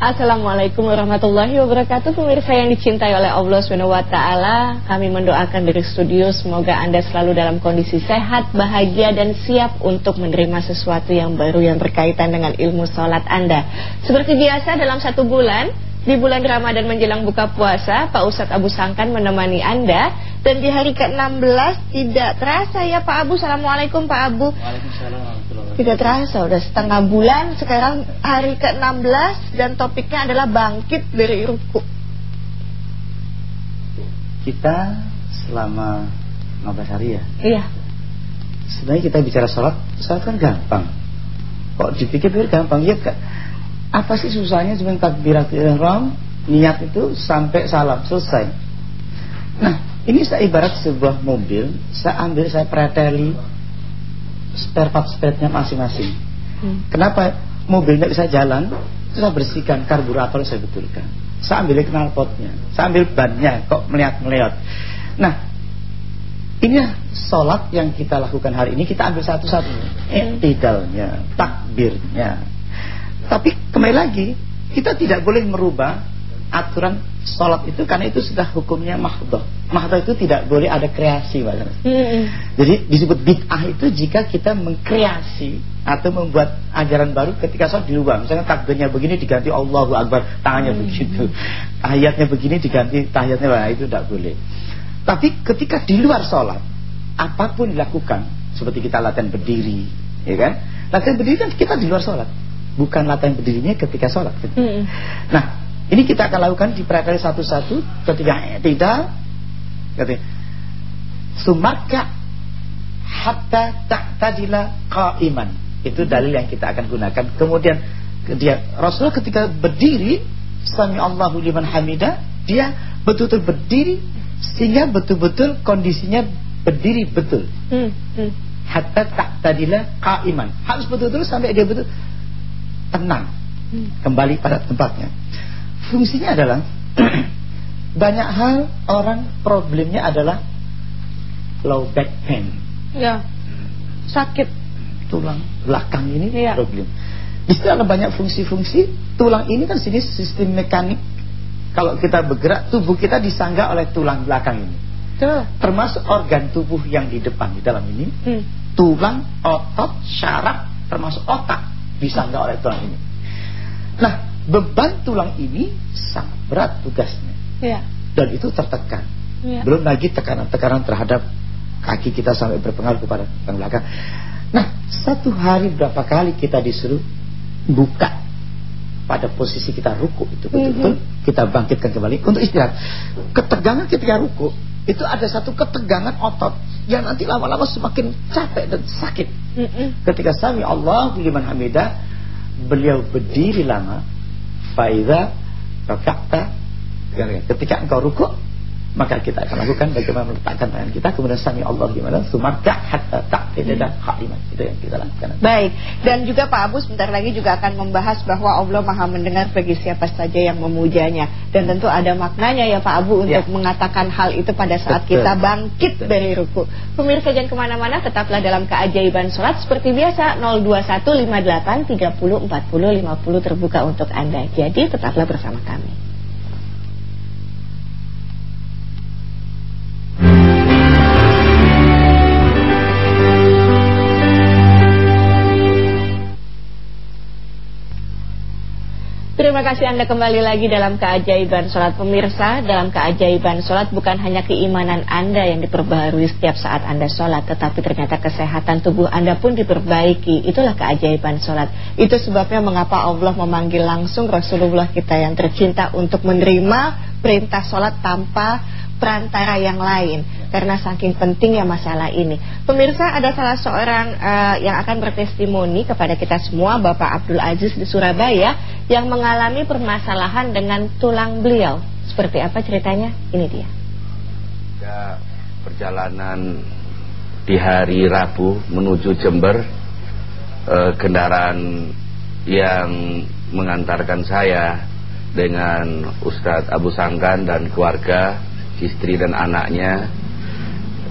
Assalamualaikum warahmatullahi wabarakatuh. Pemirsa yang dicintai oleh Allah SWT Kami mendoakan dari studio Semoga Anda selalu dalam kondisi sehat, bahagia dan siap Untuk menerima sesuatu yang baru yang berkaitan dengan ilmu sholat Anda. Seperti biasa dalam satu bulan Di bulan Ramadan menjelang buka puasa Pak Ustadz Abu Sangkan menemani Anda. Dan di hari ke-16 tidak terasa ya Pak Abu. Assalamualaikum Pak Abu. Waalaikumsalam tidak terasa, udah setengah bulan. Sekarang hari ke-16 Dan topiknya adalah bangkit dari ruku. Kita selama 15 hari ya? Iya. Sebenarnya kita bicara sholat Sholat kan gampang. Kok dipikir-pikir gampang? Ya apa sih susahnya Cuma takbiratul ihram? Niat itu sampai salam selesai. Nah ini saya ibarat sebuah mobil Saya ambil saya preteli spare part spare-nya masing-masing. Hmm. Kenapa mobilnya bisa jalan? Saya bersihkan karburator saya betulkan. Saya ambil knalpotnya, saya ambil bannya kok melihat-melihat. Nah, ini sholat yang kita lakukan hari ini kita ambil satu-satu. Ektidalnya, takbirnya. Tapi kembali lagi, kita tidak boleh merubah aturan sholat itu karena itu sudah hukumnya mahdoh. Mahdoh itu tidak boleh ada kreasi, Mbak -hmm. Jadi disebut bid'ah itu jika kita mengkreasi atau membuat ajaran baru ketika sholat di luar. Misalnya takbirnya begini diganti Allahu Akbar, tangannya -hmm. begitu. Tahiyatnya begini diganti tahiyatnya, nah, itu tidak boleh. Tapi ketika di luar sholat, apa pun dilakukan, seperti kita latihan berdiri, ya kan? Latihan berdiri kan kita di luar sholat, bukan latihan berdirinya ketika sholat. -hmm. Nah, ini kita akan lakukan di praktek satu-satu ketika tidak ketika sumarka hatta ta'tadila qa'iman. Itu dalil yang kita akan gunakan. Kemudian dia Rasulullah ketika berdiri sami Allahu liman hamida, dia betul-betul berdiri sehingga betul-betul kondisinya berdiri betul. Hmm, hmm. Hatta ta'tadila qa'iman. Harus betul-betul sampai dia betul tenang. Hmm. Kembali pada tempatnya. Fungsinya adalah banyak hal orang problemnya adalah low back pain. Ya. Sakit tulang belakang ini ya. problem. Di situ ada banyak fungsi-fungsi. Tulang ini kan sini sistem mekanik. Kalau kita bergerak, tubuh kita disanggah oleh tulang belakang ini. Tuh. Termasuk organ tubuh yang di depan di dalam ini. Hmm. Tulang, otot, syaraf, termasuk otak disanggah oleh tulang ini. Nah, beban tulang ini sangat berat tugasnya. Ya. Dan itu tertekan. Ya. Belum lagi tekanan-tekanan terhadap kaki kita sampai berpengaruh kepada belakang. Nah, satu hari berapa kali kita disuruh buka pada posisi kita ruku itu betul-betul mm -hmm. kita bangkitkan kembali untuk istirahat. Ketegangan ketika ruku itu ada satu ketegangan otot yang nanti lama-lama semakin capek dan sakit. Mm -hmm. Ketika sami Allah liman hamidah beliau berdiri lama Faiza raka'ta ketika engkau rukuk maka kita akan lakukan bagaimana meletakkan tangan kita kemudian sami Allah gimana sumarka hatta ta'tidada khaiman itu yang kita lakukan. Baik, dan juga Pak Abu sebentar lagi juga akan membahas bahwa Allah Maha mendengar bagi siapa saja yang memujanya dan tentu ada maknanya ya Pak Abu untuk ya. mengatakan hal itu pada saat Betul. kita bangkit Betul. dari ruku. Pemirsa jangan ke mana mana tetaplah dalam keajaiban sholat seperti biasa 02158 30 40 50 terbuka untuk Anda. Jadi tetaplah bersama kami. Terima kasih Anda kembali lagi dalam keajaiban sholat pemirsa. Dalam keajaiban sholat bukan hanya keimanan Anda yang diperbaharui setiap saat Anda sholat Tetapi ternyata kesehatan tubuh Anda pun diperbaiki. Itulah keajaiban sholat. Itu sebabnya mengapa Allah memanggil langsung Rasulullah kita yang tercinta Untuk menerima perintah sholat tanpa perantara yang lain karena saking pentingnya masalah ini. Pemirsa ada salah seorang uh, yang akan bertestimoni kepada kita semua Bapak Abdul Aziz di Surabaya yang mengalami permasalahan dengan tulang beliau. Seperti apa ceritanya? Ini dia. Ya, perjalanan di hari Rabu menuju Jember eh, kendaraan yang mengantarkan saya dengan Ustadz Abu Sangkan dan keluarga istri dan anaknya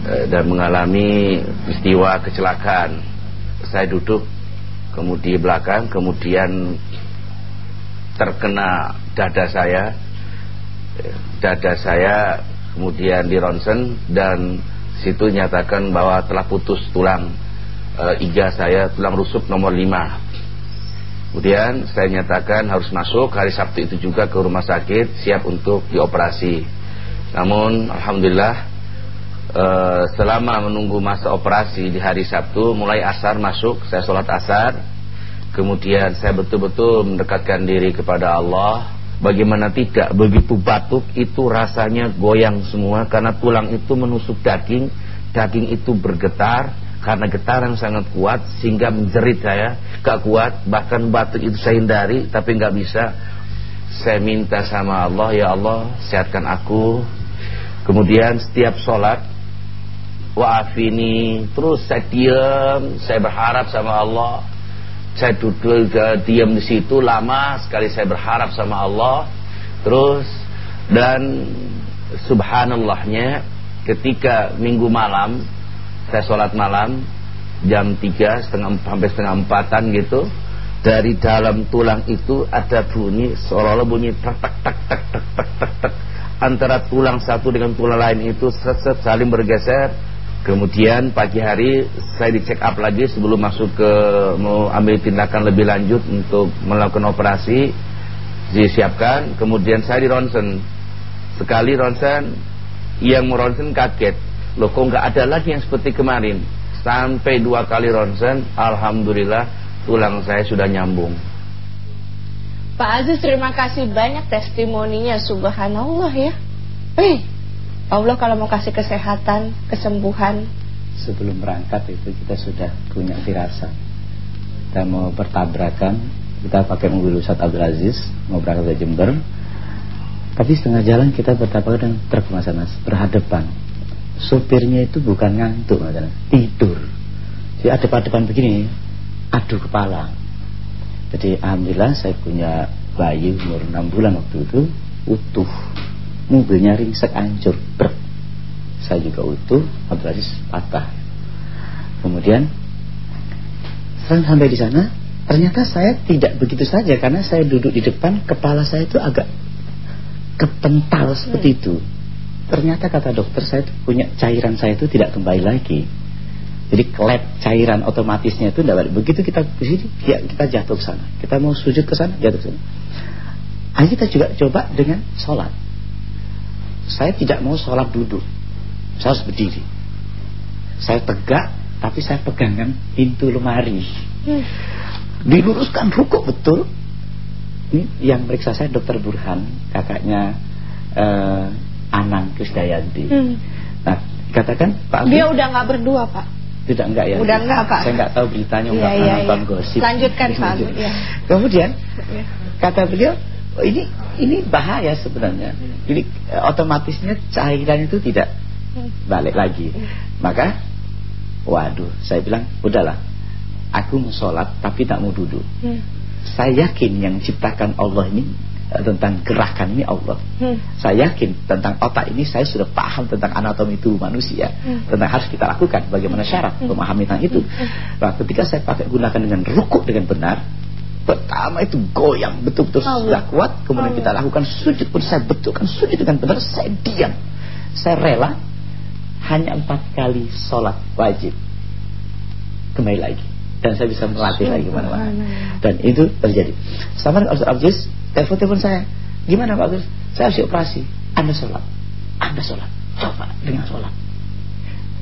dan mengalami peristiwa kecelakaan. Saya duduk kemudi belakang, kemudian terkena dada saya. Dada saya kemudian di ronsen dan situ nyatakan bahwa telah putus tulang. E, iga saya tulang rusuk nomor 5 kemudian saya nyatakan harus masuk. Hari Sabtu itu juga ke rumah sakit siap untuk dioperasi. Namun Alhamdulillah e, selama menunggu masa operasi di hari Sabtu mulai asar masuk saya sholat asar. Kemudian saya betul-betul mendekatkan diri kepada Allah. Bagaimana tidak? Begitu batuk itu rasanya goyang semua. Karena tulang itu menusuk daging, daging itu bergetar. Karena getaran sangat kuat sehingga menjerit saya, gak kuat, bahkan batuk itu saya hindari tapi gak bisa. Saya minta sama Allah, ya Allah sehatkan aku. Kemudian setiap sholat wa'afini terus saya diam, saya berharap sama Allah saya duduk ke diam di situ lama sekali saya berharap sama Allah terus dan subhanallahnya ketika minggu malam saya sholat malam jam 3 setengah sampai setengah empatan gitu dari dalam tulang itu ada bunyi seolah-olah bunyi tak tak tak tak tak tak tak antara tulang satu dengan tulang lain itu set saling bergeser Kemudian pagi hari saya dicek up lagi sebelum masuk ke mau ambil tindakan lebih lanjut untuk melakukan operasi. Disiapkan. Kemudian saya di ronsen sekali ronsen yang meronsen kaget. Loh kok nggak ada lagi yang seperti kemarin? Sampai dua kali ronsen Alhamdulillah tulang saya sudah nyambung. Pak Aziz terima kasih banyak testimoninya. Subhanallah ya. Eh Allah kalau mau kasih kesehatan, kesembuhan. Sebelum berangkat itu kita sudah punya firasat. Kita mau bertabrakan Kita pakai mobil Ustaz Abdul Aziz Mau berangkat ke Jember. Tapi setengah jalan kita bertabrakan dengan truk Mas Anas Berhadapan. Supirnya itu bukan ngantuk Mas Anas Tidur. Jadi adep-adepan begini Adu kepala. Jadi Alhamdulillah saya punya bayi umur 6 bulan waktu itu Utuh mobilnya ringsek hancur brek. Saya juga utuh Abdul Aziz patah. Kemudian sampai di sana ternyata saya tidak begitu saja karena saya duduk di depan kepala saya itu agak kepental seperti itu. Ternyata kata dokter saya itu punya cairan saya itu tidak kembali lagi. Jadi klep cairan otomatisnya itu tidak begitu kita di sini ya kita jatuh ke sana. Kita mau sujud ke sana jatuh ke sana Ayo kita juga coba dengan sholat saya tidak mau sholat duduk Saya harus berdiri Saya tegak Tapi saya pegangan pintu lemari. Diluruskan rukuk betul Ini yang meriksa saya dokter Burhan Kakaknya uh, Anang Krisdayanti hmm. Nah katakan Pak Dia udah nggak berdua Pak tidak enggak ya Udah enggak Pak Saya enggak tahu beritanya Enggak ya, ya, ya. gosip Lanjutkan Pak ya. Kemudian ya. Kata beliau oh, Ini ini bahaya sebenarnya. Jadi eh, otomatisnya cairan itu tidak balik lagi. Maka, waduh, saya bilang, udahlah, aku mau sholat tapi tak mau duduk. Hmm. Saya yakin yang ciptakan Allah ini eh, tentang gerakan ini Allah. Hmm. Saya yakin tentang otak ini saya sudah paham tentang anatomi itu manusia, hmm. tentang harus kita lakukan bagaimana syarat hmm. memahami tentang itu. Hmm. Nah, ketika saya pakai gunakan dengan rukuk dengan benar, Pertama itu goyang betul-betul sudah kuat. Kemudian Allah. kita lakukan sujud pun Saya betulkan sujud dengan benar Saya diam. Saya rela Hanya empat kali sholat wajib. Kembali lagi. Dan saya bisa melatih lagi ke mana-mana. Dan itu terjadi. Sama dengan Ustaz Abdus Telepon-telepon saya. Gimana Pak Abdus Saya harus operasi Anda sholat. Anda sholat. Coba dengan sholat.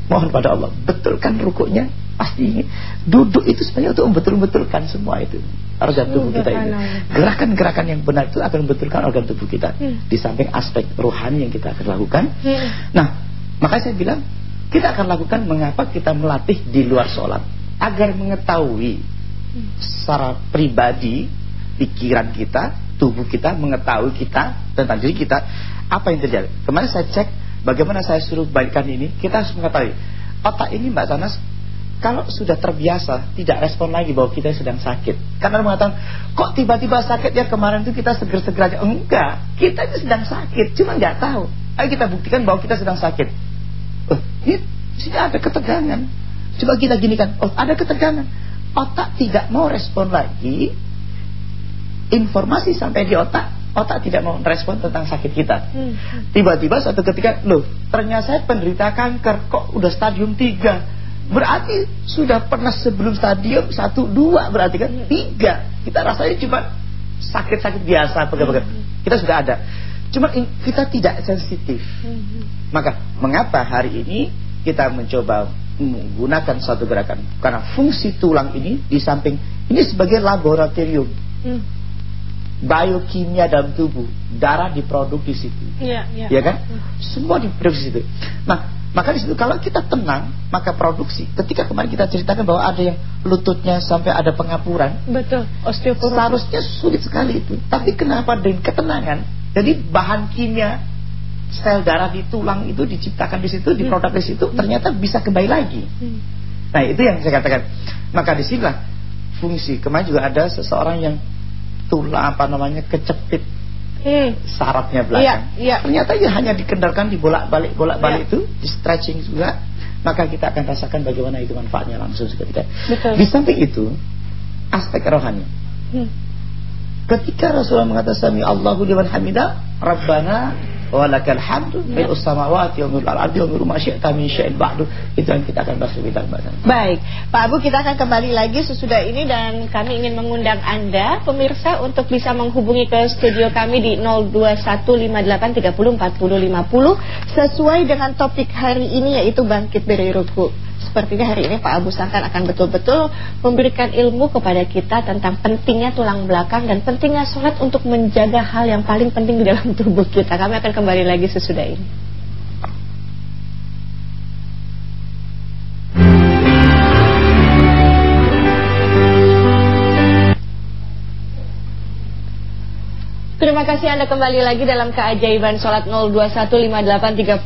Mohon pada Allah Betulkan rukuknya. Pasti Duduk itu sebenarnya untuk membetul-betulkan semua itu organ tubuh kita ini. Gerakan-gerakan yang benar itu akan membetulkan organ tubuh kita. Hmm. Di samping aspek rohani yang kita akan lakukan. Hmm. Nah, makanya saya bilang kita akan lakukan mengapa kita melatih di luar sholat agar mengetahui hmm. secara pribadi pikiran kita, tubuh kita mengetahui kita tentang diri kita apa yang terjadi. Kemarin saya cek bagaimana saya suruh baikkan ini, kita harus mengetahui otak ini Mbak Sanas kalau sudah terbiasa tidak respon lagi bahwa kita sedang sakit. Karena mengatakan kok tiba-tiba sakit ya? Kemarin itu kita seger-seger aja. Enggak. Kita itu sedang sakit cuma nggak tahu. Ayo kita buktikan bahwa kita sedang sakit. Oh ini sini ada ketegangan. Coba kita gini kan oh ada ketegangan. Otak tidak mau respon lagi. Informasi sampai di otak, otak tidak mau merespon tentang sakit kita. Hmm. Tiba-tiba suatu ketika, loh, ternyata saya penderita kanker, kok udah stadium 3. Berarti sudah pernah sebelum stadium 1, 2 berarti kan? 3. Kita rasanya cuma sakit-sakit biasa, pegal-pegal. Kita sudah ada. Cuma kita tidak sensitif. Maka mengapa hari ini kita mencoba menggunakan suatu gerakan? Karena fungsi tulang ini di samping ini sebagai laboratorium. Hmm. Biokimia dalam tubuh, darah diproduk di situ. Iya, iya. Ya kan? Semua diproduksi di situ. Nah, maka di situ kalau kita tenang, maka produksi. Ketika kemarin kita ceritakan bahwa ada yang lututnya sampai ada pengapuran. Betul, osteoporosis. Seharusnya sulit sekali itu. Tapi kenapa dengan ketenangan? Jadi bahan kimia sel darah di tulang itu diciptakan di situ, diproduk di situ, ternyata bisa kembali lagi. Hmm. Nah, itu yang saya katakan. Maka di sinilah fungsi. Kemarin juga ada seseorang yang tulang apa namanya kecepit hmm. sarafnya belakang. Iya, iya. Ternyata ya hanya dikendarkan di bolak-balik bolak-balik iya. itu, di stretching juga, maka kita akan rasakan bagaimana itu manfaatnya langsung seketika. Betul. Di samping itu, aspek rohani. Hmm. Ketika Rasulullah mengatakan Allahu liman hamidah, Rabbana walakal hamdu mil samawati wa mil ardi wa ma syi'ta min syai'in ba'du. Itu yang kita akan bahas lebih dalam Baik, Pak Abu kita akan kembali lagi sesudah ini dan kami ingin mengundang Anda pemirsa untuk bisa menghubungi ke studio kami di 021583404050 sesuai dengan topik hari ini yaitu bangkit dari ruku. Sepertinya hari ini Pak Abu Sangkan akan betul-betul memberikan ilmu kepada kita tentang pentingnya tulang belakang dan pentingnya sholat untuk menjaga hal yang paling penting di dalam tubuh kita. Kami akan kembali lagi sesudah ini. Terima kasih Anda kembali lagi dalam keajaiban sholat 02158304050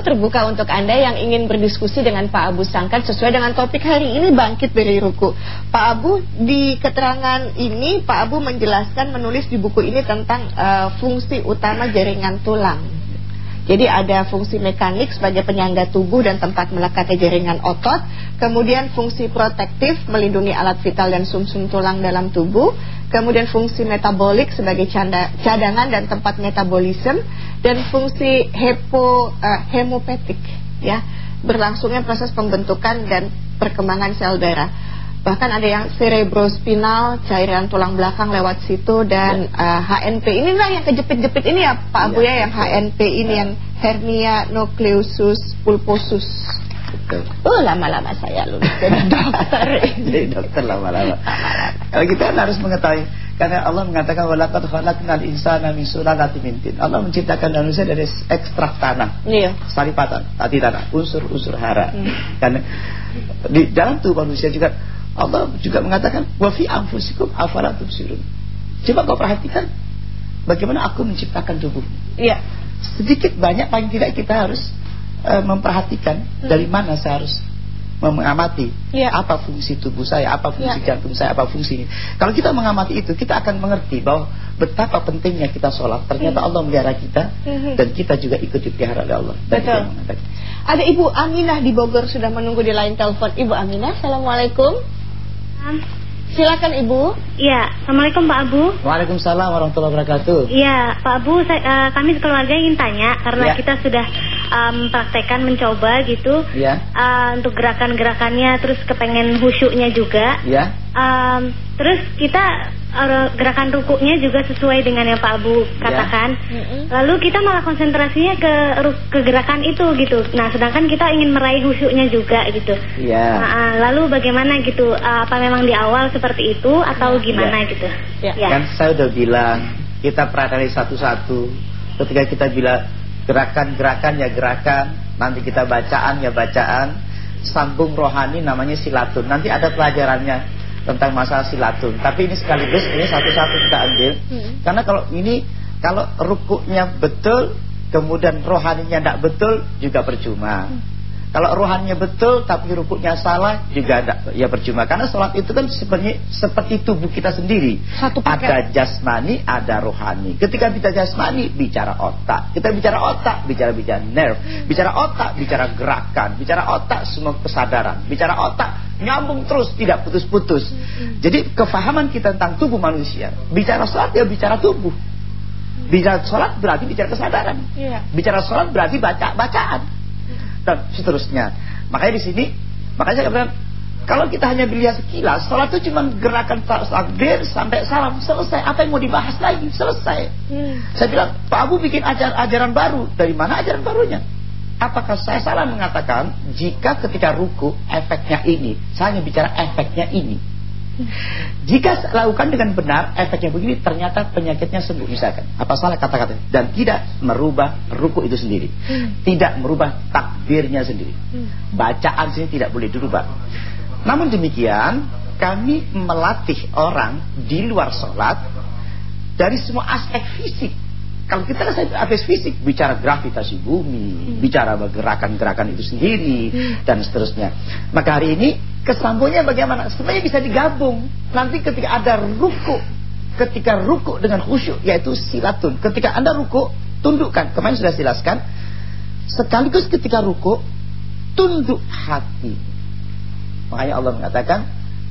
terbuka untuk Anda yang ingin berdiskusi dengan Pak Abu Sangkan sesuai dengan topik hari ini bangkit dari ruku. Pak Abu di keterangan ini Pak Abu menjelaskan menulis di buku ini tentang uh, fungsi utama jaringan tulang. Jadi ada fungsi mekanik sebagai penyangga tubuh dan tempat melekatnya jaringan otot, kemudian fungsi protektif melindungi alat vital dan sumsum -sum tulang dalam tubuh, kemudian fungsi metabolik sebagai cadangan dan tempat metabolisme. Dan fungsi hepo uh, hemopetik ya. Berlangsungnya proses pembentukan dan perkembangan sel darah bahkan ada yang cerebrospinal cairan tulang belakang lewat situ dan uh, eh, HNP inilah yang kejepit-jepit ini ya Pak Abu ya, ya yang HNP ini yang hernia nucleosus pulposus. Oh lama-lama saya lulus jadi dokter Jadi dokter lama-lama. Kalau kita harus mengetahui Karena Allah mengatakan Walakad khalaqnal insana min sulalati mintin Allah menciptakan manusia dari ekstrak tanah. Iya. Saripatan, tadi tanah, unsur-unsur hara. Hmm. Karena di dalam tubuh manusia juga Allah juga mengatakan Wafi anfusikum afalatum sirun Coba kau perhatikan Bagaimana aku menciptakan tubuh Iya Sedikit banyak paling tidak kita harus uh, memperhatikan hmm. dari mana saya harus mengamati ya. apa fungsi tubuh saya, apa fungsi ya. jantung saya, apa fungsi ini. Kalau kita mengamati itu, kita akan mengerti bahwa betapa pentingnya kita sholat. Ternyata hmm. Allah melihara kita hmm. dan kita juga ikut dipelihara oleh Allah. Betul. Ada Ibu Aminah di Bogor sudah menunggu di line telepon. Ibu Aminah, assalamualaikum. Silakan Ibu. Iya, Assalamualaikum Pak Abu. Waalaikumsalam warahmatullahi wabarakatuh. Iya, Pak Abu, saya, uh, kami keluarga ingin tanya karena ya. kita sudah um, praktekkan mencoba gitu. Ya. Uh, untuk gerakan-gerakannya terus kepengen khusyuknya juga. Ya. Um, terus kita gerakan rukuknya juga sesuai dengan yang Pak Abu katakan. Ya. Lalu kita malah konsentrasinya ke ke gerakan itu gitu. Nah, sedangkan kita ingin meraih khusyuknya juga gitu. Iya. Nah, lalu bagaimana gitu? Apa memang di awal seperti itu atau ya. gimana ya. gitu? Ya. ya. Kan saya udah bilang kita praktek satu-satu. Ketika kita bilang gerakan-gerakan ya gerakan, nanti kita bacaan ya bacaan, sambung rohani namanya silatun. Nanti ada pelajarannya tentang masalah silatun. Tapi ini sekaligus ini satu-satu kita ambil. Hmm. Karena kalau ini kalau rukuknya betul, kemudian rohaninya tidak betul juga percuma. Hmm. Kalau rohaninya betul tapi rukuknya salah juga ada ya percuma. Karena sholat itu kan sebenarnya seperti tubuh kita sendiri. Satu Ada jasmani, ada rohani. Ketika kita jasmani bicara otak. Kita bicara otak, bicara bicara nerve. Bicara otak, bicara gerakan. Bicara otak semua kesadaran. Bicara otak nyambung terus, tidak putus-putus. Jadi kefahaman kita tentang tubuh manusia, bicara sholat ya bicara tubuh. Bicara sholat berarti bicara kesadaran. Iya. Bicara sholat berarti baca bacaan dan seterusnya. Makanya di sini, makanya saya katakan kalau kita hanya melihat sekilas, sholat itu cuma gerakan takbir sampai salam selesai. Apa yang mau dibahas lagi? Selesai. Hmm. Saya bilang, Pak Abu bikin ajar, ajaran baru. Dari mana ajaran barunya? Apakah saya salah mengatakan jika ketika ruku efeknya ini, saya hanya bicara efeknya ini. Jika lakukan dengan benar, efeknya begini, ternyata penyakitnya sembuh misalkan. Apa salah kata-kata? Dan tidak merubah ruku itu sendiri. Tidak merubah takbirnya sendiri. Bacaan sini tidak boleh dirubah. Namun demikian, kami melatih orang di luar sholat dari semua aspek fisik. Kalau kita kan aspek fisik, bicara gravitasi bumi, hmm. bicara gerakan-gerakan itu sendiri, hmm. dan seterusnya. Maka hari ini kesambungnya bagaimana? Sebenarnya bisa digabung. Nanti ketika ada ruku, ketika ruku dengan khusyuk, yaitu silatun. Ketika anda ruku, tundukkan. Kemarin sudah jelaskan. Sekaligus ketika ruku, tunduk hati Makanya Allah mengatakan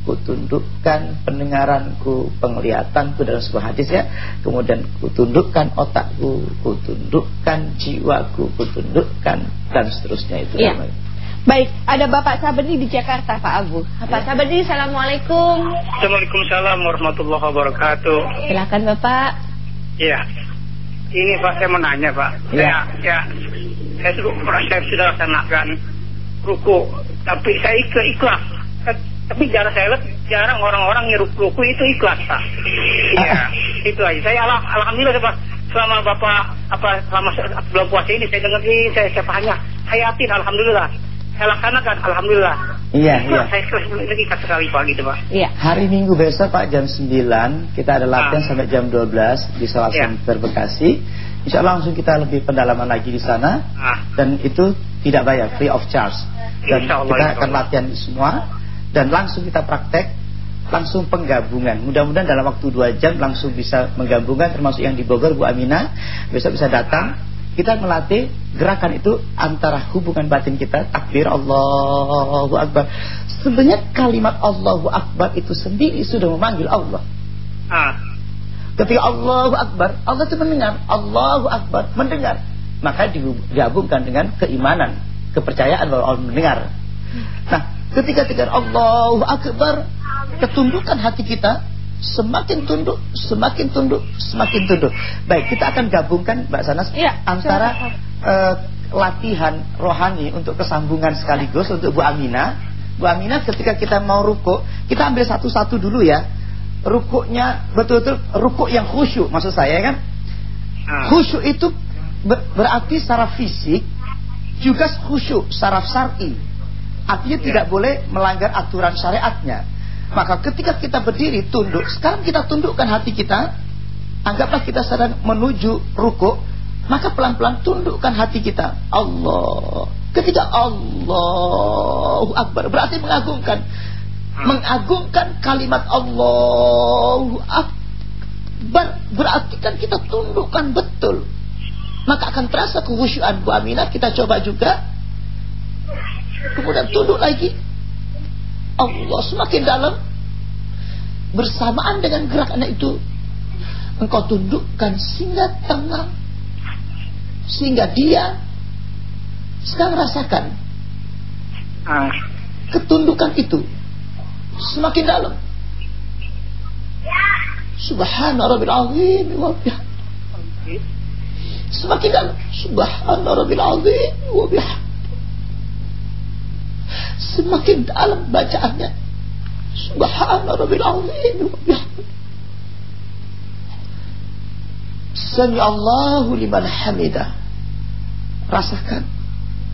kutundukkan pendengaranku, penglihatanku dalam sebuah hadis ya. Kemudian kutundukkan otakku, kutundukkan jiwaku, kutundukkan dan seterusnya itu. Ya. Baik, ada Bapak Sabeni di Jakarta, Pak Abu. Bapak ya. Sabeni, Assalamualaikum. Assalamualaikum warahmatullahi wabarakatuh. Silakan Bapak. Iya. Ini Pak saya mau nanya Pak. Ya. Saya, ya, saya sudah saya sudah laksanakan ruku tapi saya ikhlas, ikhlas. Tapi jarang saya lihat jarang orang-orang ngirup ruku itu ikhlas pak iya itu aja saya al alhamdulillah pak selama bapak apa selama belum puasa ini saya dengar ini saya siapa hanya hayatin alhamdulillah saya laksanakan alhamdulillah Iya, iya. Saya ikhlas lagi sekali Pak gitu Pak. Iya. Hari Minggu besok Pak jam 9 kita ada latihan ah. sampai jam 12 di salah ya. Center Bekasi. Insya Allah langsung kita lebih pendalaman lagi di sana ah. dan itu tidak bayar, free of charge dan kita akan latihan semua dan langsung kita praktek langsung penggabungan. Mudah-mudahan dalam waktu dua jam langsung bisa menggabungkan termasuk yang di Bogor Bu Amina. Besok bisa datang. Kita melatih gerakan itu antara hubungan batin kita takbir Allahu Akbar. Sebenarnya kalimat Allahu Akbar itu sendiri sudah memanggil Allah. Ah. ketika Allahu Akbar Allah itu mendengar. Allahu Akbar mendengar. Maka digabungkan dengan keimanan kepercayaan bahwa Allah mendengar. Nah, ketika dengar Allahu Akbar, ketundukan hati kita semakin tunduk, semakin tunduk, semakin tunduk. Baik, kita akan gabungkan Mbak Sanas ya, antara uh, latihan rohani untuk kesambungan sekaligus untuk Bu Amina. Bu Amina ketika kita mau ruko, kita ambil satu-satu dulu ya. Rukuknya betul-betul rukuk yang khusyuk maksud saya kan. Ah. Khusyuk itu berarti secara fisik juga khusyuk saraf syar'i. Artinya ya. tidak boleh melanggar aturan syariatnya. Maka ketika kita berdiri tunduk, sekarang kita tundukkan hati kita, anggaplah kita sedang menuju ruku, maka pelan-pelan tundukkan hati kita. Allah. Ketika Allahu Akbar. Berarti mengagungkan. Mengagungkan kalimat Allahu Akbar. Berarti kan kita tundukkan betul. Maka akan terasa kehusyuan Bu Aminah kita coba juga kemudian tunduk lagi. Allah semakin dalam. Bersamaan dengan gerakan itu engkau tundukkan sehingga tenang sehingga dia sekarang rasakan ketundukan itu semakin dalam. Subhana rabbil azim. Wa Semakin dalam. Subhanallah Rabbil Azim. wa Semakin dalam bacaannya. Subhanallah Rabbil Azim wa Sami Allahu liman hamidah. Rasakan.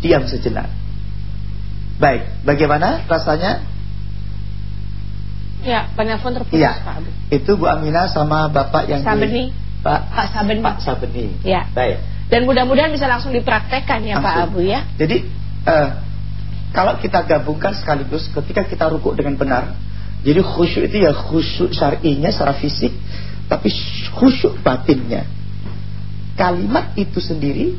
Diam sejenak. Baik, bagaimana rasanya? Ya, penelpon terputus ya, Pak Abu. Itu Bu Aminah sama Bapak yang Sabeni. Di Pak Pak Sabeni. Pak Sabeni. Ya. Baik. Dan mudah-mudahan bisa langsung dipraktekkan ya langsung. Pak Abu ya. Jadi uh, kalau kita gabungkan sekaligus ketika kita rukuk dengan benar, jadi khusyuk itu ya khusyuk syar'inya secara fisik, tapi khusyuk batinnya. Kalimat itu sendiri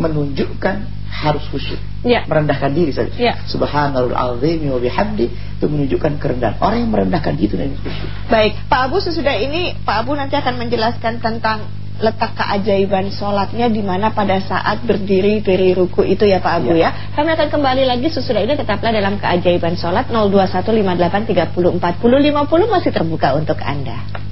menunjukkan harus khusyuk. Ya. Merendahkan diri saja. Ya. Subhanallah azim wa bihamdi. itu menunjukkan kerendahan. Orang yang merendahkan itu dan khusyuk. Baik, Pak Abu sesudah ini Pak Abu nanti akan menjelaskan tentang letak keajaiban sholatnya di mana pada saat berdiri dari ruku itu ya Pak Abu ya. ya. Kami akan kembali lagi sesudah ini tetaplah dalam keajaiban sholat 02158304050 masih terbuka untuk Anda.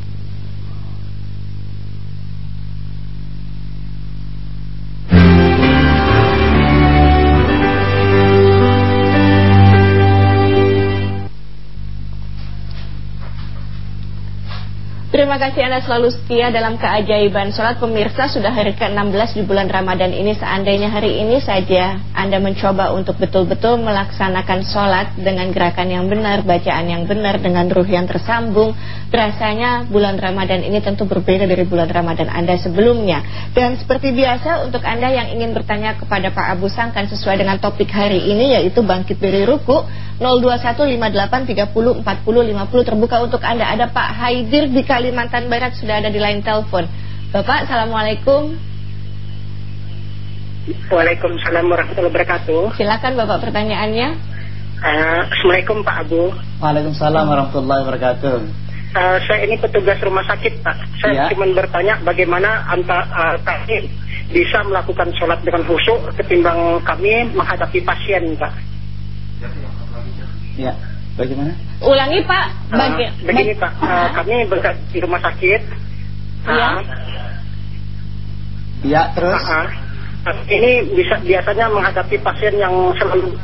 Kasih Anda selalu setia dalam keajaiban. Sholat pemirsa sudah hari ke-16 di bulan Ramadan ini. Seandainya hari ini saja Anda mencoba untuk betul-betul melaksanakan sholat dengan gerakan yang benar, bacaan yang benar, dengan ruh yang tersambung rasanya bulan Ramadan ini tentu berbeda dari bulan Ramadan Anda sebelumnya. Dan seperti biasa untuk Anda yang ingin bertanya kepada Pak Abu Sangkan sesuai dengan topik hari ini yaitu bangkit dari ruku 02158304050 terbuka untuk Anda ada Pak Haidir di Kalimantan Barat sudah ada di line telepon. Bapak, Assalamualaikum. Waalaikumsalam warahmatullahi wabarakatuh. Silakan Bapak pertanyaannya. Uh, Assalamualaikum Pak Abu. Waalaikumsalam warahmatullahi wabarakatuh. Uh, saya ini petugas rumah sakit Pak. Saya ya. cuma bertanya bagaimana anta, uh, kami bisa melakukan sholat dengan khusyuk ketimbang kami menghadapi pasien Pak. Ya. Bagaimana? Ulangi Pak. Bagi, uh, begini Pak, uh, kami berada di rumah sakit. Iya. Iya, terus? Uh, uh, ini bisa biasanya menghadapi pasien yang selalu.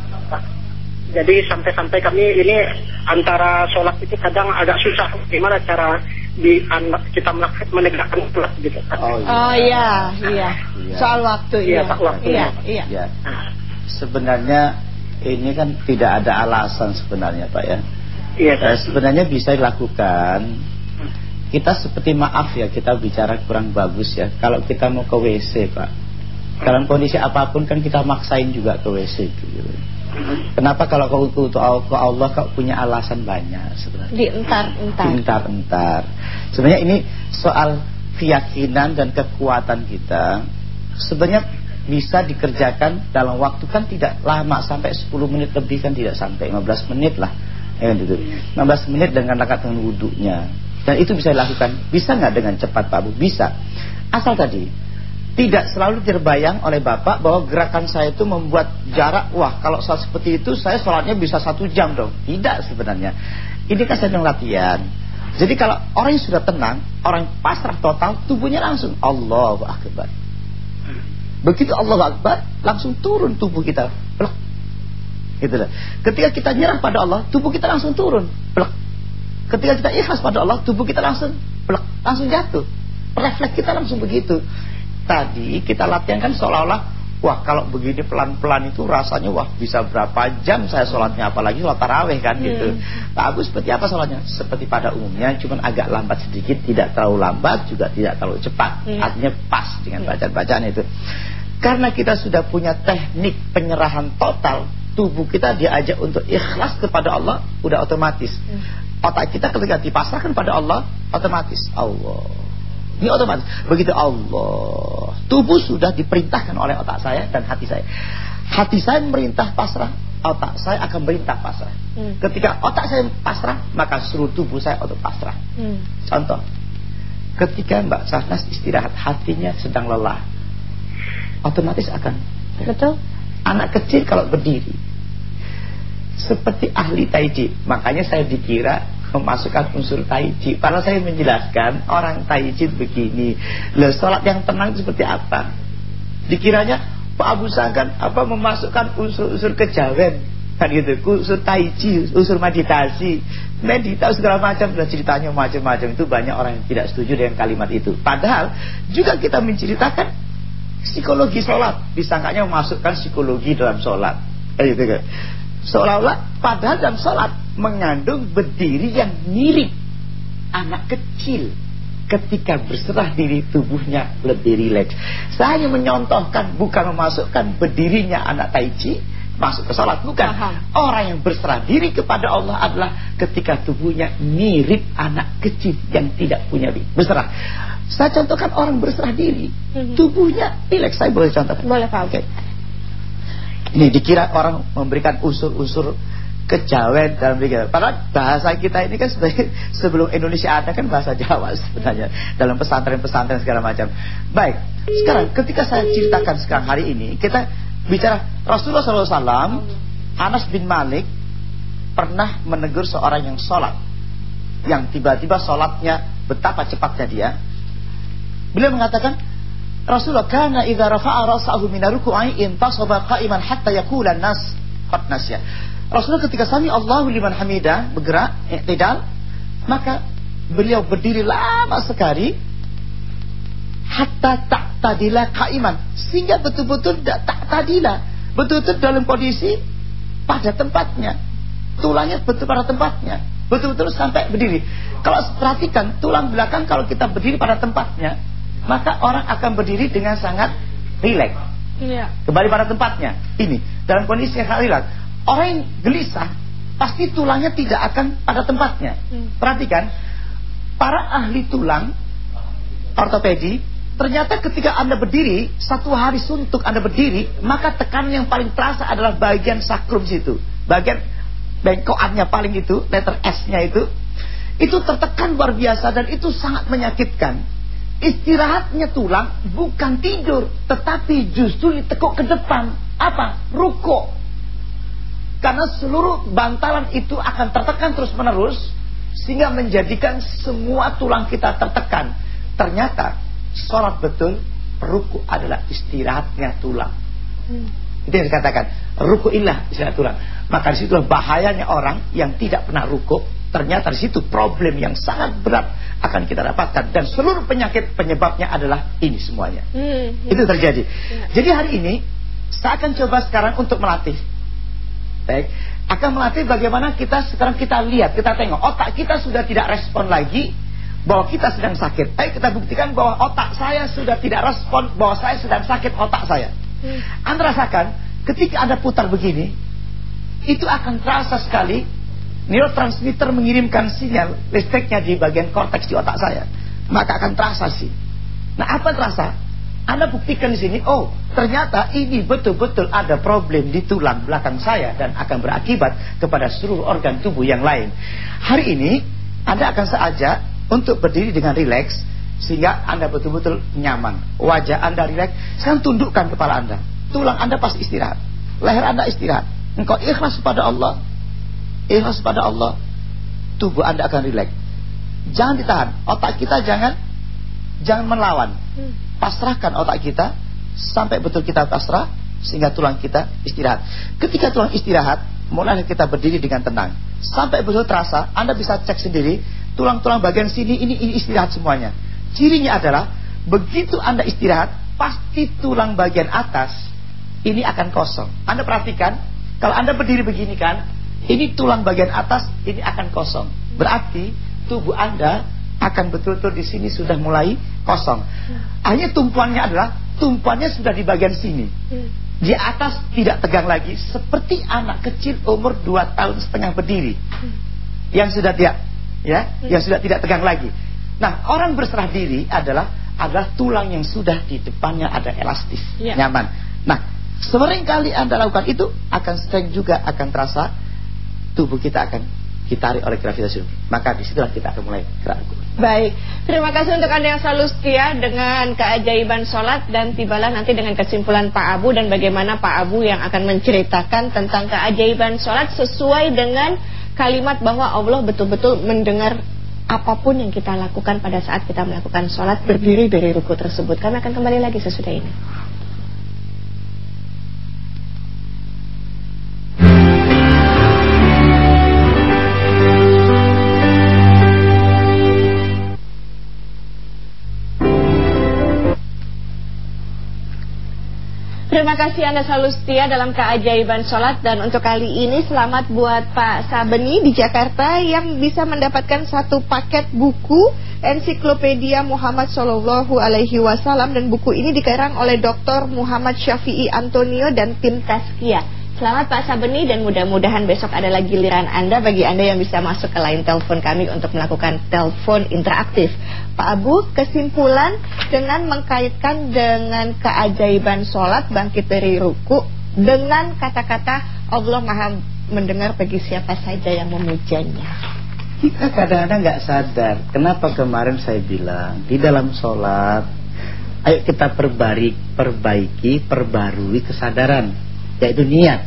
Jadi sampai-sampai kami ini antara sholat itu kadang agak susah. Gimana cara di anak kita menegakkan sholat gitu? Oh iya. Oh iya, iya. Soal waktu iya. Iya, Pak, waktu. Iya, iya. iya. Sebenarnya ini kan tidak ada alasan sebenarnya Pak ya. Iya. Eh, sebenarnya bisa dilakukan. Kita seperti maaf ya kita bicara kurang bagus ya. Kalau kita mau ke WC Pak. Dalam kondisi apa pun kan kita maksain juga ke WC itu. Kenapa kalau kau untuk Allah kau punya alasan banyak sebenarnya. Dientar-entar. Dientar-entar. Sebenarnya ini soal keyakinan dan kekuatan kita. Sebenarnya bisa dikerjakan dalam waktu. Kan tidak lama sampai 10 menit lebih kan tidak sampai. 15 menit lah. Ya kan itu 15 menit dengan lakat dengan wudhunya. Dan itu bisa dilakukan. Bisa nggak dengan cepat Pak Bu? Bisa. Asal tadi tidak selalu terbayang oleh Bapak bahwa gerakan saya itu membuat jarak. Wah kalau saat seperti itu saya sholatnya bisa satu jam dong. Tidak sebenarnya. Ini kan sedang latihan. Jadi kalau orang yang sudah tenang orang pasrah total tubuhnya langsung Allah Akbar Begitu Allah Akbar, langsung turun tubuh kita. Plek. Gitu lah. Ketika kita nyerah pada Allah, tubuh kita langsung turun. Plek. Ketika kita ikhlas pada Allah, tubuh kita langsung plek, langsung jatuh. Refleks kita langsung begitu. Tadi kita latihan kan seolah-olah Wah kalau begini pelan-pelan itu rasanya Wah bisa berapa jam saya sholatnya Apalagi sholat taraweh kan gitu hmm. Pak Agus seperti apa sholatnya? Seperti pada umumnya Cuman agak lambat sedikit Tidak terlalu lambat juga tidak terlalu cepat hmm. Artinya pas dengan iya. bacaan-bacaan itu karena kita sudah punya teknik penyerahan total, tubuh kita diajak untuk ikhlas kepada Allah, udah otomatis. Otak kita ketika dipasrahkan pada Allah, otomatis Allah. Ini otomatis. Begitu Allah, tubuh sudah diperintahkan oleh otak saya dan hati saya. Hati saya merintah pasrah, otak saya akan merintah pasrah. Hmm. Ketika otak saya pasrah, maka seluruh tubuh saya untuk pasrah. Hmm. Contoh, ketika Mbak Sahnas istirahat, hatinya sedang lelah otomatis akan betul anak kecil kalau berdiri seperti ahli taiji makanya saya dikira memasukkan unsur taiji. Padahal saya menjelaskan orang taiji begini loh sholat yang tenang seperti apa? Dikiranya Pak Abu Sangkan apa memasukkan unsur-unsur kejawen? Kan gitu unsur taiji unsur meditasi. Meditasi segala macam dan ceritanya macam-macam. Itu banyak orang yang tidak setuju dengan kalimat itu. Padahal juga kita menceritakan psikologi sholat. Disangkanya memasukkan psikologi dalam sholat. Gitu, gitu. Seolah-olah padahal dalam sholat mengandung berdiri yang mirip anak kecil ketika berserah diri tubuhnya lebih rileks saya hanya menyontohkan bukan memasukkan berdirinya anak taiji masuk ke sholat bukan Aha. orang yang berserah diri kepada Allah adalah ketika tubuhnya mirip anak kecil yang tidak punya berserah saya contohkan orang berserah diri. Hmm. Tubuhnya rileks. Saya boleh contohkan. Boleh Pak. Okay. Ini dikira orang memberikan unsur-unsur kejawen dalam pikiran. Padahal bahasa kita ini kan sebenarnya sebelum Indonesia ada kan bahasa Jawa sebenarnya dalam pesantren-pesantren segala macam. Baik, sekarang ketika saya ceritakan sekarang hari ini kita bicara Rasulullah SAW, Anas bin Malik pernah menegur seorang yang sholat, yang tiba-tiba sholatnya betapa cepatnya dia. Beliau mengatakan, Rasulullah kana idza rafa'a ra'sahu min ruku'i intasaba qa'iman hatta yaqula an-nas. Qad nasya. Rasulullah ketika sami Allahu liman hamidah bergerak i'tidal maka beliau berdiri lama sekali hatta tak tadila kaiman sehingga betul-betul tak tadila betul-betul dalam kondisi pada tempatnya. Tulangnya betul pada tempatnya. Betul-betul sampai berdiri. Kalau perhatikan tulang belakang kalau kita berdiri pada tempatnya maka orang akan berdiri dengan sangat rileks ya. kembali pada tempatnya ini dalam kondisi yang rileks Orang yang gelisah pasti tulangnya tidak akan pada tempatnya. Hmm. Perhatikan, para ahli tulang ortopedi ternyata ketika Anda berdiri, satu hari suntuk Anda berdiri, maka tekanan yang paling terasa adalah bagian sakrum situ. Bagian bengkokannya paling itu, letter S-nya itu, itu tertekan luar biasa dan itu sangat menyakitkan. Istirahatnya tulang bukan tidur, tetapi justru ditekuk ke depan. Apa? Ruko. Karena seluruh bantalan itu akan tertekan terus menerus Sehingga menjadikan semua tulang kita tertekan Ternyata sholat betul Ruku adalah istirahatnya tulang hmm. Itu yang dikatakan Ruku ilah istirahat tulang Maka di situlah bahayanya orang yang tidak pernah ruku Ternyata di situ problem yang sangat berat akan kita dapatkan dan seluruh penyakit penyebabnya adalah ini semuanya. Hmm, hmm. Itu terjadi. Ya. Jadi hari ini saya akan coba sekarang untuk melatih Baik, akan melatih bagaimana kita sekarang kita lihat, kita tengok otak kita sudah tidak respon lagi bahwa kita sedang sakit. Ayo kita buktikan bahwa otak saya sudah tidak respon bahwa saya sedang sakit otak saya. Hmm. Anda rasakan ketika Anda putar begini, itu akan terasa sekali neurotransmitter mengirimkan sinyal listriknya di bagian korteks di otak saya. Maka akan terasa sih. Nah, apa terasa? Anda buktikan di sini, oh ternyata ini betul-betul ada problem di tulang belakang saya dan akan berakibat kepada seluruh organ tubuh yang lain. Hari ini Anda akan seajak untuk berdiri dengan rileks sehingga Anda betul-betul nyaman. Wajah Anda rileks. Sekarang tundukkan kepala Anda. Tulang Anda pasti istirahat. Leher Anda istirahat. Engkau ikhlas pada Allah. Ikhlas pada Allah. Tubuh Anda akan rileks. Jangan ditahan. Otak kita jangan jangan melawan. Hmm pasrahkan otak kita sampai betul kita pasrah sehingga tulang kita istirahat. Ketika tulang istirahat, mulai kita berdiri dengan tenang. Sampai betul terasa, Anda bisa cek sendiri, tulang-tulang bagian sini ini, ini istirahat semuanya. Cirinya adalah begitu Anda istirahat, pasti tulang bagian atas ini akan kosong. Anda perhatikan, kalau Anda berdiri begini kan, ini tulang bagian atas ini akan kosong. Berarti tubuh Anda akan betul-betul di sini sudah mulai kosong. Hanya tumpuannya adalah tumpuannya sudah di bagian sini. Di atas tidak tegang lagi seperti anak kecil umur 2 tahun setengah berdiri. Yang sudah tidak ya, yang sudah tidak tegang lagi. Nah, orang berserah diri adalah adalah tulang yang sudah di depannya ada elastis, ya. nyaman. Nah, sering kali Anda lakukan itu akan sering juga akan terasa tubuh kita akan ditarik oleh gravitasi. Maka di situlah kita akan mulai gerak. Baik, terima kasih untuk Anda yang selalu setia dengan keajaiban sholat dan tibalah nanti dengan kesimpulan Pak Abu dan bagaimana Pak Abu yang akan menceritakan tentang keajaiban sholat sesuai dengan kalimat bahwa Allah betul-betul mendengar apa pun yang kita lakukan pada saat kita melakukan sholat berdiri dari ruku tersebut. Kami akan kembali lagi sesudah ini. Terima kasih Anda selalu setia dalam keajaiban sholat Dan untuk kali ini selamat buat Pak Sabeni di Jakarta Yang bisa mendapatkan satu paket buku Ensiklopedia Muhammad Sallallahu Alaihi Wasallam Dan buku ini dikarang oleh Dr. Muhammad Syafi'i Antonio dan tim Taskia Selamat Pak Sabeni dan mudah-mudahan besok adalah giliran Anda bagi Anda yang bisa masuk ke line telepon kami untuk melakukan telepon interaktif. Pak Abu, kesimpulan dengan mengkaitkan dengan keajaiban sholat bangkit dari ruku dengan kata-kata Allah Maha mendengar bagi siapa saja yang memujanya. Kita kadang-kadang nggak sadar. Kenapa kemarin saya bilang di dalam sholat, ayo kita perbaiki, perbaiki, perbarui kesadaran, yaitu niat.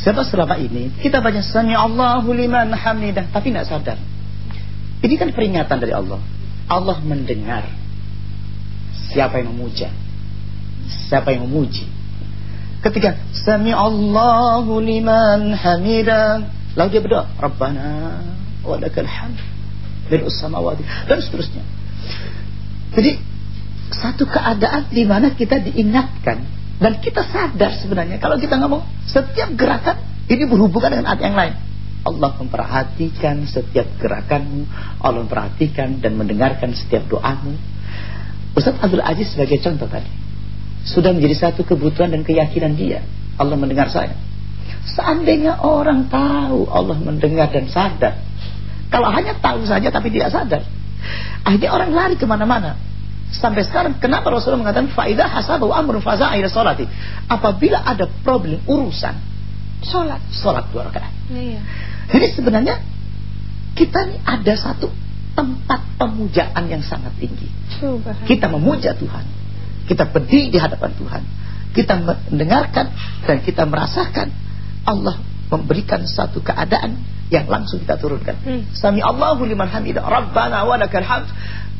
Sebab selama ini kita banyak sami Allahu liman hamidah, tapi nggak sadar. Ini kan peringatan dari Allah. Allah mendengar siapa yang memuja, siapa yang memuji. Ketika sami Allahu liman hamidah, lalu dia berdoa, Rabbana walakal hamd bil samawati dan seterusnya. Jadi satu keadaan di mana kita diingatkan dan kita sadar sebenarnya kalau kita ngomong setiap gerakan ini berhubungan dengan yang lain. Allah memperhatikan setiap gerakanmu, Allah memperhatikan dan mendengarkan setiap doamu. Ustaz Abdul Aziz sebagai contoh tadi sudah menjadi satu kebutuhan dan keyakinan dia. Allah mendengar saya. Seandainya orang tahu Allah mendengar dan sadar, kalau hanya tahu saja tapi tidak sadar. Akhirnya orang lari ke mana-mana. Sampai sekarang kenapa Rasulullah mengatakan faidah hasabu amrun faza'ir salati. Apabila ada problem urusan sholat, sholat dua rakaat. Iya. Jadi sebenarnya kita ini ada satu tempat pemujaan yang sangat tinggi. Kita memuja Tuhan. Kita berdiri di hadapan Tuhan. Kita mendengarkan dan kita merasakan Allah memberikan satu keadaan yang langsung kita turunkan. Hmm. Sami Allahu liman hamidah. Rabbana wa lakal hamd.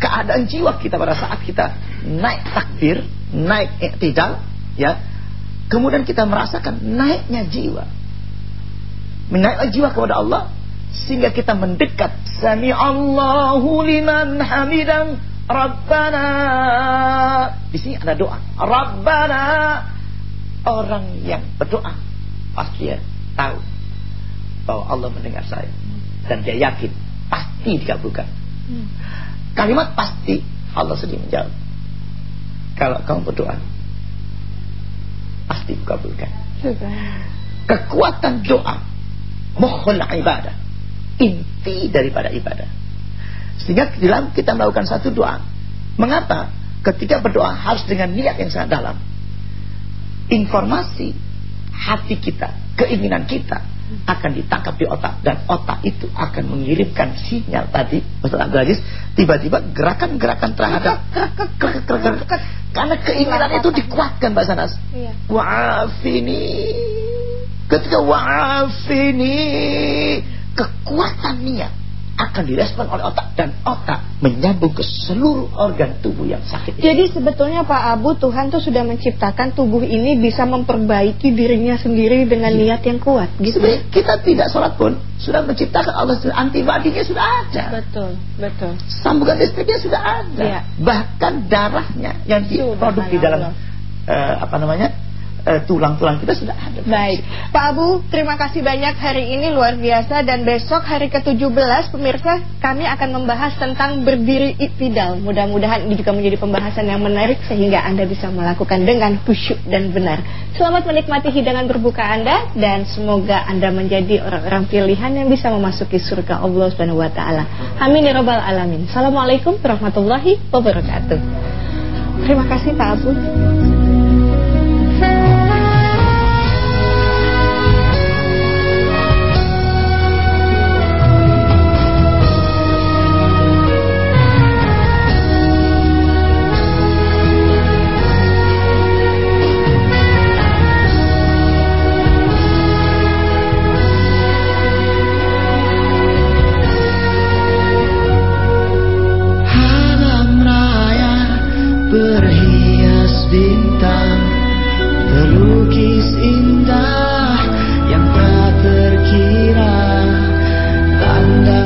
Keadaan jiwa kita pada saat kita naik takbir, naik iktidal, ya. Kemudian kita merasakan naiknya jiwa. Menaiknya jiwa kepada Allah sehingga kita mendekat Sami Allahu liman hamidah. Rabbana. Di sini ada doa. Rabbana. Orang yang berdoa pasti ya tahu bahwa Allah mendengar saya dan dia yakin pasti dikabulkan. Hmm. Kalimat pasti Allah sedih menjawab. Kalau kamu berdoa pasti dikabulkan. Kekuatan doa mohon ibadah inti daripada ibadah. Sehingga dalam kita melakukan satu doa, mengapa ketika berdoa harus dengan niat yang sangat dalam? Informasi hati kita, keinginan kita akan ditangkap di otak. Dan otak itu akan mengirimkan sinyal tadi Ustaz Abdul Aziz tiba-tiba gerakan-gerakan terhadap karena keinginan itu dikuatkan Mbak Sanas. Iya. wa'afini. Ketika wa'afini kekuatan niat akan direspon oleh otak dan otak menyambung ke seluruh organ tubuh yang sakit. Jadi sebetulnya Pak Abu Tuhan tuh sudah menciptakan tubuh ini bisa memperbaiki dirinya sendiri dengan ya. niat yang kuat. Gitu. Sebenarnya kita tidak sholat pun sudah menciptakan Allah antibodinya sudah ada. Betul, betul. Sambungan listriknya sudah ada. Ya. Bahkan darahnya yang diproduksi dalam uh, apa namanya Eh, tulang-tulang kita sudah ada. Baik, Pak Abu, terima kasih banyak hari ini luar biasa dan besok hari ke-17 pemirsa kami akan membahas tentang berdiri iktidal. Mudah-mudahan ini juga menjadi pembahasan yang menarik sehingga Anda bisa melakukan dengan khusyuk dan benar. Selamat menikmati hidangan berbuka Anda dan semoga Anda menjadi orang-orang pilihan yang bisa memasuki surga Allah Subhanahu wa taala. Amin ya rabbal alamin. Assalamualaikum warahmatullahi wabarakatuh. Terima kasih Pak Abu.